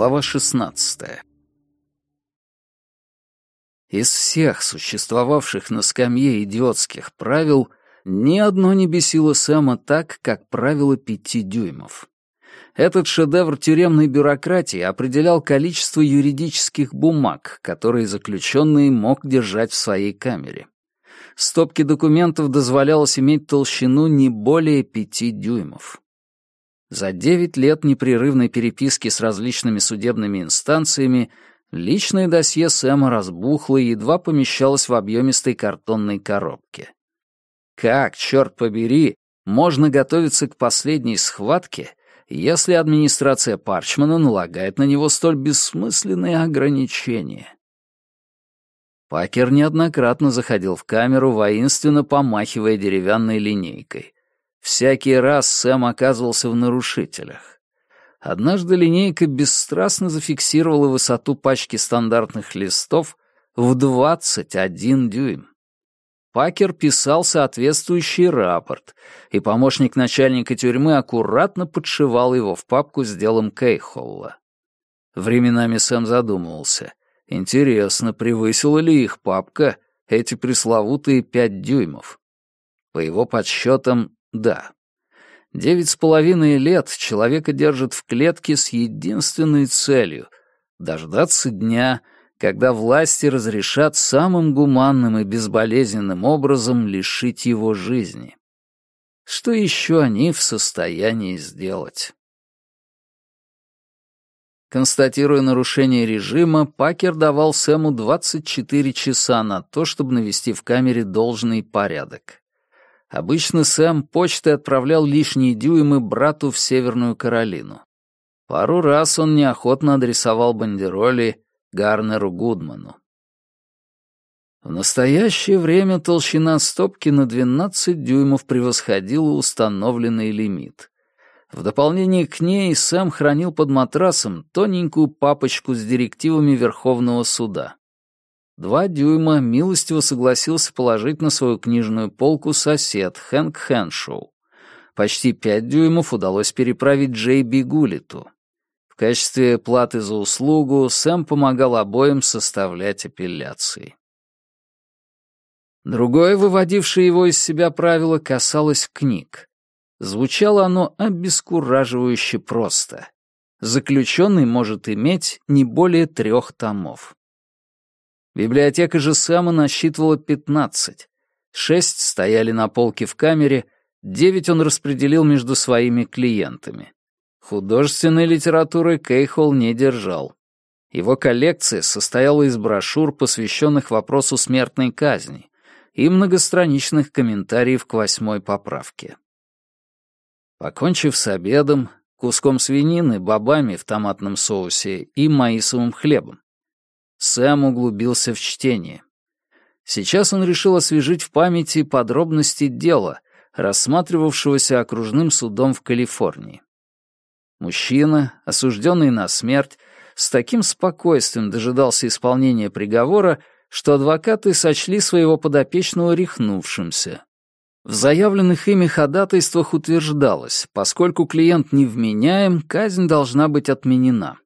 Глава 16. Из всех существовавших на скамье идиотских правил ни одно не бесило Сэма так, как правило пяти дюймов. Этот шедевр тюремной бюрократии определял количество юридических бумаг, которые заключенный мог держать в своей камере. Стопки документов дозволялось иметь толщину не более пяти дюймов. За девять лет непрерывной переписки с различными судебными инстанциями личное досье Сэма разбухло и едва помещалось в объемистой картонной коробке. Как, черт побери, можно готовиться к последней схватке, если администрация Парчмана налагает на него столь бессмысленные ограничения? Пакер неоднократно заходил в камеру, воинственно помахивая деревянной линейкой. Всякий раз Сэм оказывался в нарушителях. Однажды линейка бесстрастно зафиксировала высоту пачки стандартных листов в 21 дюйм. Пакер писал соответствующий рапорт, и помощник начальника тюрьмы аккуратно подшивал его в папку с делом Кейхолла. Временами Сэм задумывался. Интересно, превысила ли их папка эти пресловутые пять дюймов? По его подсчетам, да. Девять с половиной лет человека держат в клетке с единственной целью — дождаться дня, когда власти разрешат самым гуманным и безболезненным образом лишить его жизни. Что еще они в состоянии сделать? Констатируя нарушение режима, Пакер давал Сэму 24 часа на то, чтобы навести в камере должный порядок. Обычно Сэм почтой отправлял лишние дюймы брату в Северную Каролину. Пару раз он неохотно адресовал бандероли Гарнеру Гудману. В настоящее время толщина стопки на 12 дюймов превосходила установленный лимит. В дополнение к ней Сэм хранил под матрасом тоненькую папочку с директивами Верховного суда. Два дюйма милостиво согласился положить на свою книжную полку сосед Хэнк Хэншоу. Почти пять дюймов удалось переправить Джей Би Гулиту. В качестве платы за услугу Сэм помогал обоим составлять апелляции. Другое, выводившее его из себя правило, касалось книг. Звучало оно обескураживающе просто. Заключенный может иметь не более трех томов. Библиотека же Сэма насчитывала пятнадцать. Шесть стояли на полке в камере, девять он распределил между своими клиентами. Художественной литературы Кейхол не держал. Его коллекция состояла из брошюр, посвященных вопросу смертной казни, и многостраничных комментариев к восьмой поправке. Покончив с обедом, куском свинины, бобами в томатном соусе и маисовым хлебом, Сэм углубился в чтение. Сейчас он решил освежить в памяти подробности дела, рассматривавшегося окружным судом в Калифорнии. Мужчина, осужденный на смерть, с таким спокойствием дожидался исполнения приговора, что адвокаты сочли своего подопечного рехнувшимся. В заявленных ими ходатайствах утверждалось, поскольку клиент невменяем, казнь должна быть отменена.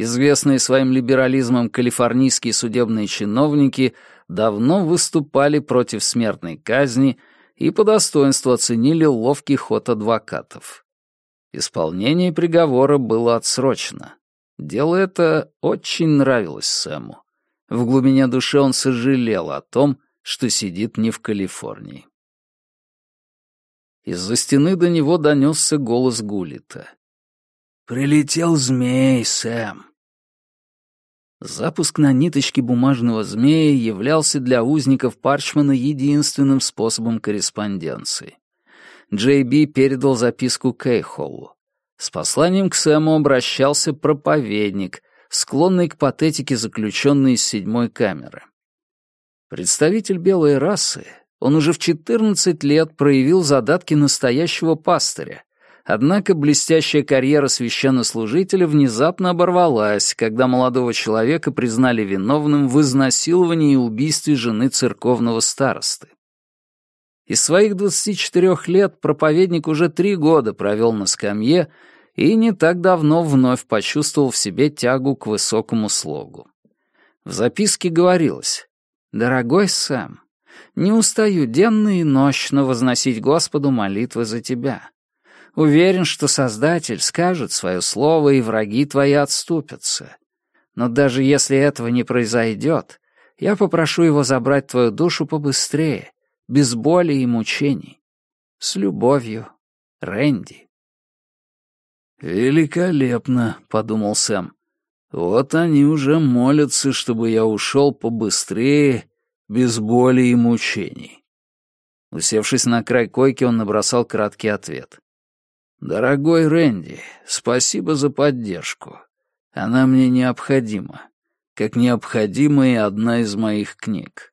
Известные своим либерализмом калифорнийские судебные чиновники давно выступали против смертной казни и по достоинству оценили ловкий ход адвокатов. Исполнение приговора было отсрочено. Дело это очень нравилось Сэму. В глубине души он сожалел о том, что сидит не в Калифорнии. Из-за стены до него донесся голос Гулита. «Прилетел змей, Сэм. Запуск на ниточке бумажного змея являлся для узников Парчмана единственным способом корреспонденции. Джей Би передал записку Кейхоллу. С посланием к Сэму обращался проповедник, склонный к патетике заключенный из седьмой камеры. Представитель белой расы, он уже в 14 лет проявил задатки настоящего пастыря, Однако блестящая карьера священнослужителя внезапно оборвалась, когда молодого человека признали виновным в изнасиловании и убийстве жены церковного старосты. Из своих 24 лет проповедник уже три года провел на скамье и не так давно вновь почувствовал в себе тягу к высокому слогу. В записке говорилось «Дорогой Сэм, не устаю денно и ночно возносить Господу молитвы за тебя. Уверен, что Создатель скажет свое слово, и враги твои отступятся. Но даже если этого не произойдет, я попрошу его забрать твою душу побыстрее, без боли и мучений. С любовью, Рэнди. «Великолепно», — подумал Сэм. «Вот они уже молятся, чтобы я ушел побыстрее, без боли и мучений». Усевшись на край койки, он набросал краткий ответ. «Дорогой Рэнди, спасибо за поддержку. Она мне необходима, как необходима и одна из моих книг.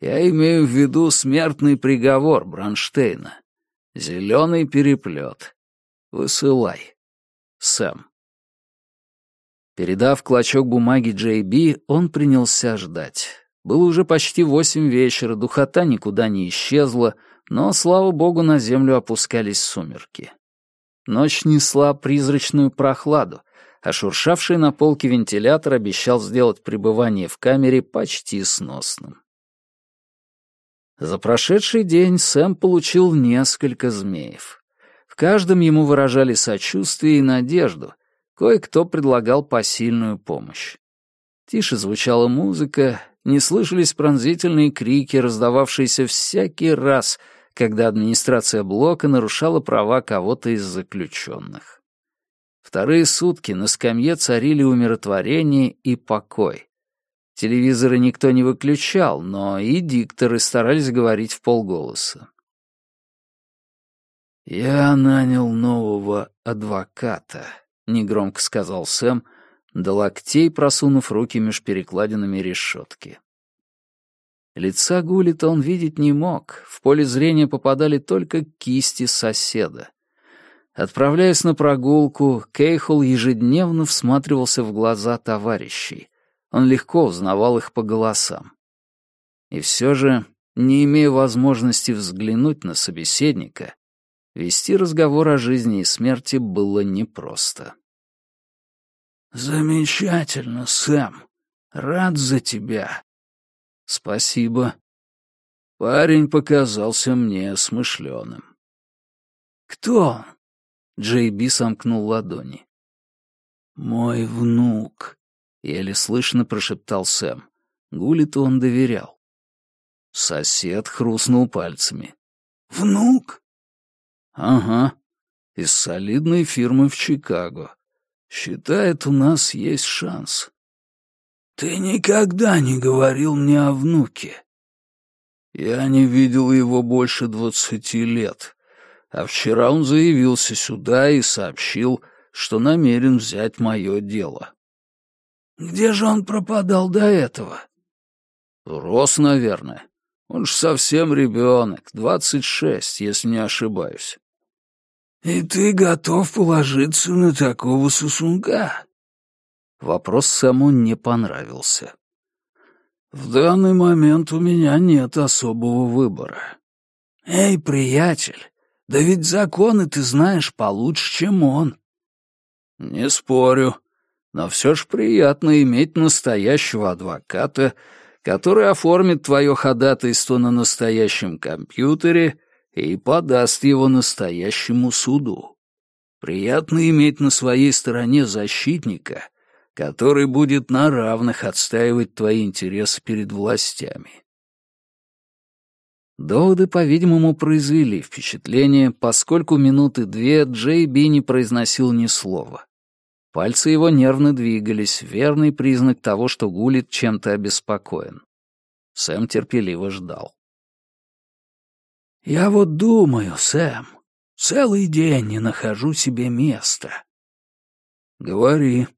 Я имею в виду смертный приговор Бронштейна. Зеленый переплет. Высылай. Сэм. Передав клочок бумаги Джей Би, он принялся ждать. Было уже почти восемь вечера, духота никуда не исчезла, но, слава богу, на землю опускались сумерки. Ночь несла призрачную прохладу, а шуршавший на полке вентилятор обещал сделать пребывание в камере почти сносным. За прошедший день Сэм получил несколько змеев. В каждом ему выражали сочувствие и надежду, кое-кто предлагал посильную помощь. Тише звучала музыка, не слышались пронзительные крики, раздававшиеся всякий раз, когда администрация блока нарушала права кого-то из заключенных. Вторые сутки на скамье царили умиротворение и покой. Телевизоры никто не выключал, но и дикторы старались говорить в полголоса. «Я нанял нового адвоката», — негромко сказал Сэм, до локтей просунув руки меж перекладинами решетки. Лица Гулита он видеть не мог, в поле зрения попадали только кисти соседа. Отправляясь на прогулку, Кейхол ежедневно всматривался в глаза товарищей. Он легко узнавал их по голосам. И все же, не имея возможности взглянуть на собеседника, вести разговор о жизни и смерти было непросто. «Замечательно, Сэм. Рад за тебя». «Спасибо». Парень показался мне смышленым. «Кто он?» Джей Би сомкнул ладони. «Мой внук», — еле слышно прошептал Сэм. Гулиту он доверял. Сосед хрустнул пальцами. «Внук?» «Ага, из солидной фирмы в Чикаго. Считает, у нас есть шанс. Ты никогда не говорил мне о внуке. Я не видел его больше двадцати лет, а вчера он заявился сюда и сообщил, что намерен взять мое дело. Где же он пропадал до этого? Рос, наверное. Он ж совсем ребенок, двадцать шесть, если не ошибаюсь. «И ты готов положиться на такого сосунка?» Вопрос Сэму не понравился. «В данный момент у меня нет особого выбора». «Эй, приятель, да ведь законы ты знаешь получше, чем он». «Не спорю, но все ж приятно иметь настоящего адвоката, который оформит твое ходатайство на настоящем компьютере и подаст его настоящему суду. Приятно иметь на своей стороне защитника, который будет на равных отстаивать твои интересы перед властями. Доводы, по-видимому, произвели впечатление, поскольку минуты две Джей Би не произносил ни слова. Пальцы его нервно двигались, верный признак того, что Гулит чем-то обеспокоен. Сэм терпеливо ждал. «Я вот думаю, Сэм, целый день не нахожу себе места». «Говори».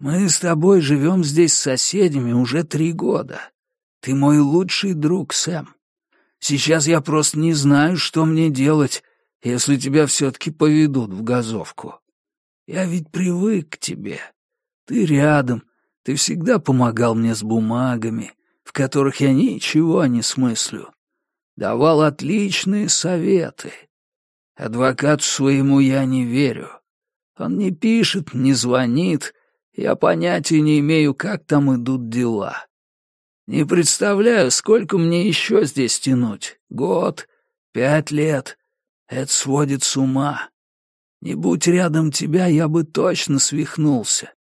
«Мы с тобой живем здесь с соседями уже три года. Ты мой лучший друг, Сэм. Сейчас я просто не знаю, что мне делать, если тебя все-таки поведут в газовку. Я ведь привык к тебе. Ты рядом, ты всегда помогал мне с бумагами, в которых я ничего не смыслю давал отличные советы. Адвокату своему я не верю. Он не пишет, не звонит. Я понятия не имею, как там идут дела. Не представляю, сколько мне еще здесь тянуть. Год, пять лет. Это сводит с ума. Не будь рядом тебя, я бы точно свихнулся.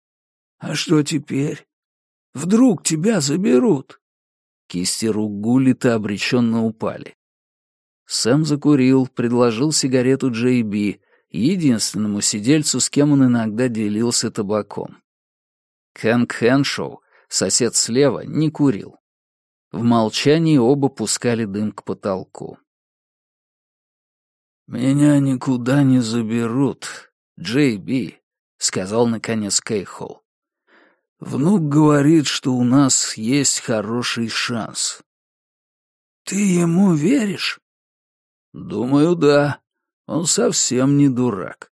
А что теперь? Вдруг тебя заберут?» Кисти рук Гулита обреченно упали. Сэм закурил, предложил сигарету Джей Би, единственному сидельцу, с кем он иногда делился табаком. Хэнк Хэншоу, сосед слева, не курил. В молчании оба пускали дым к потолку. «Меня никуда не заберут, Джей Би», — сказал наконец Кейхол. «Внук говорит, что у нас есть хороший шанс». «Ты ему веришь?» «Думаю, да. Он совсем не дурак».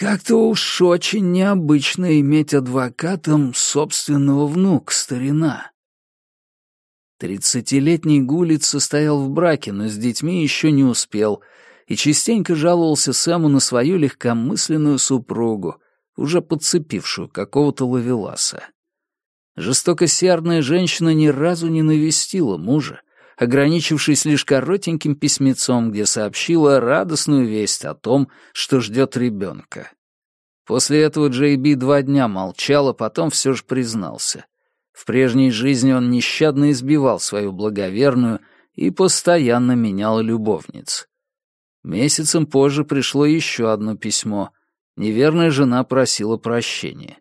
«Как-то уж очень необычно иметь адвокатом собственного внука, старина», Тридцатилетний Гулит состоял в браке, но с детьми еще не успел, и частенько жаловался Сэму на свою легкомысленную супругу, уже подцепившую какого-то ловеласа. Жестокосердная женщина ни разу не навестила мужа, ограничившись лишь коротеньким письмецом, где сообщила радостную весть о том, что ждет ребенка. После этого Джей Би два дня молчал, а потом все же признался. В прежней жизни он нещадно избивал свою благоверную и постоянно менял любовниц. Месяцем позже пришло еще одно письмо. Неверная жена просила прощения.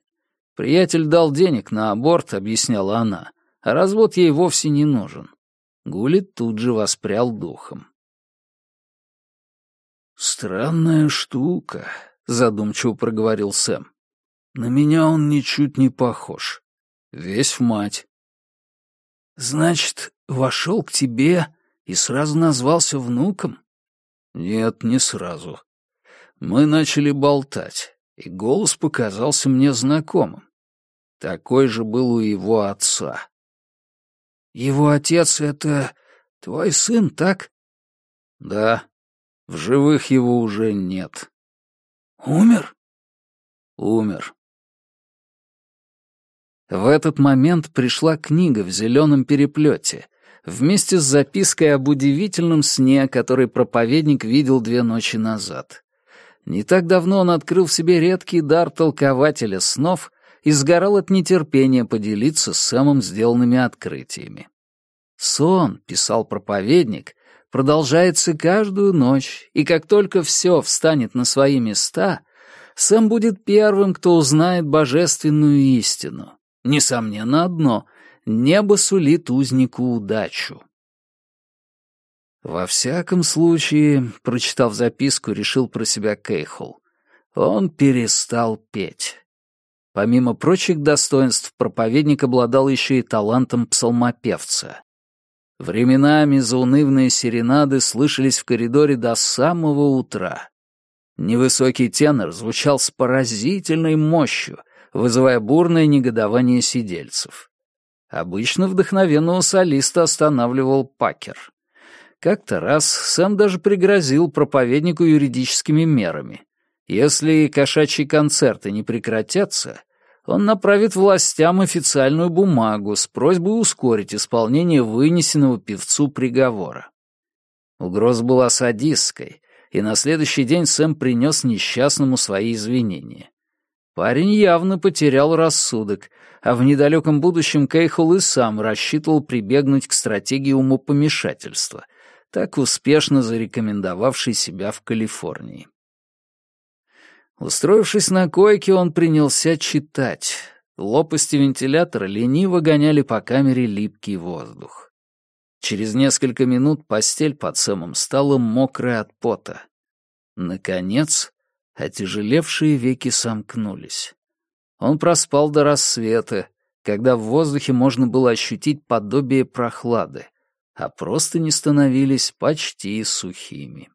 Приятель дал денег на аборт, объясняла она, а развод ей вовсе не нужен. Гулит тут же воспрял духом. «Странная штука», — задумчиво проговорил Сэм. «На меня он ничуть не похож. Весь в мать. Значит, вошел к тебе и сразу назвался внуком? Нет, не сразу. Мы начали болтать, и голос показался мне знакомым. Такой же был у его отца. Его отец — это твой сын, так? Да. В живых его уже нет. Умер? Умер. В этот момент пришла книга в зеленом переплете, вместе с запиской об удивительном сне, который проповедник видел две ночи назад. Не так давно он открыл в себе редкий дар толкователя снов и сгорал от нетерпения поделиться с самым сделанными открытиями. «Сон», — писал проповедник, — продолжается каждую ночь, и как только все встанет на свои места, Сэм будет первым, кто узнает божественную истину. Несомненно одно — небо сулит узнику удачу. Во всяком случае, прочитав записку, решил про себя Кейхол. Он перестал петь. Помимо прочих достоинств, проповедник обладал еще и талантом псалмопевца. Временами заунывные серенады слышались в коридоре до самого утра. Невысокий тенор звучал с поразительной мощью, вызывая бурное негодование сидельцев. Обычно вдохновенного солиста останавливал Пакер. Как-то раз Сэм даже пригрозил проповеднику юридическими мерами. Если кошачьи концерты не прекратятся, он направит властям официальную бумагу с просьбой ускорить исполнение вынесенного певцу приговора. Угроза была садистской, и на следующий день Сэм принес несчастному свои извинения. Парень явно потерял рассудок, а в недалеком будущем Кейхол и сам рассчитывал прибегнуть к стратегии умопомешательства, так успешно зарекомендовавшей себя в Калифорнии. Устроившись на койке, он принялся читать. Лопасти вентилятора лениво гоняли по камере липкий воздух. Через несколько минут постель под Сэмом стала мокрой от пота. Наконец, Отяжелевшие веки сомкнулись. Он проспал до рассвета, когда в воздухе можно было ощутить подобие прохлады, а просто не становились почти сухими.